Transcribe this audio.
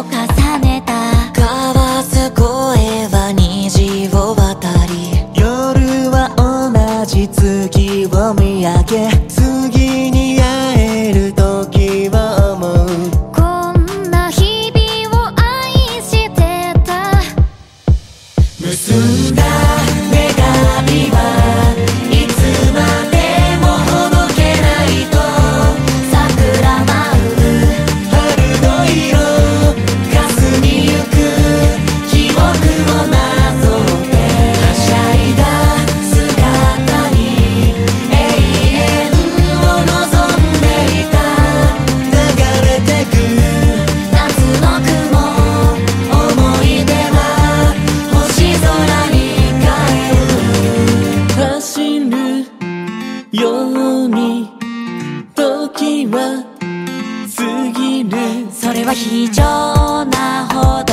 を重ねた。交わす声は虹を渡り夜は同じ月を見上げように時は過ぎる。それは非常なほど。